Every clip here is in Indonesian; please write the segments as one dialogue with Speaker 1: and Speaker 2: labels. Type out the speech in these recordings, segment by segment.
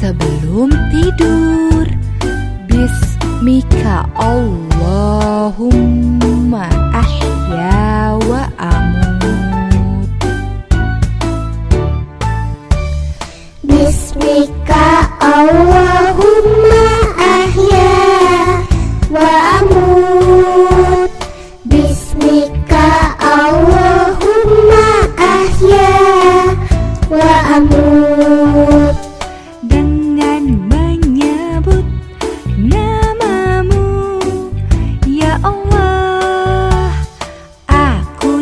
Speaker 1: sebelum tidur. Bismika Allahumma ahya wa amut.
Speaker 2: Bismika Allahumma ahya wa amut Bismika Allahumma ahya wa amut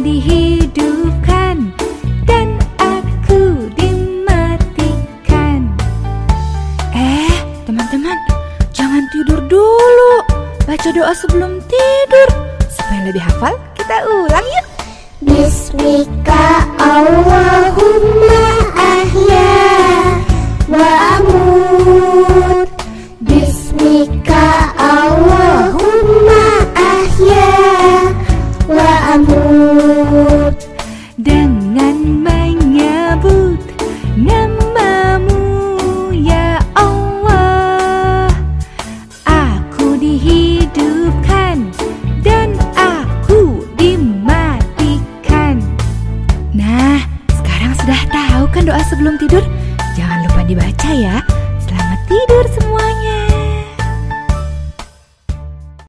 Speaker 1: dihidupkan dan aku dimatikan. Eh teman-teman jangan tidur dulu. Baca doa sebelum tidur. Supaya lebih hafal kita ulang yuk.
Speaker 2: Bismika Allahumma
Speaker 1: dihidupkan dan aku dimatikan. Nah, sekarang sudah tahu kan doa sebelum tidur? Jangan lupa dibaca ya. Selamat tidur semua.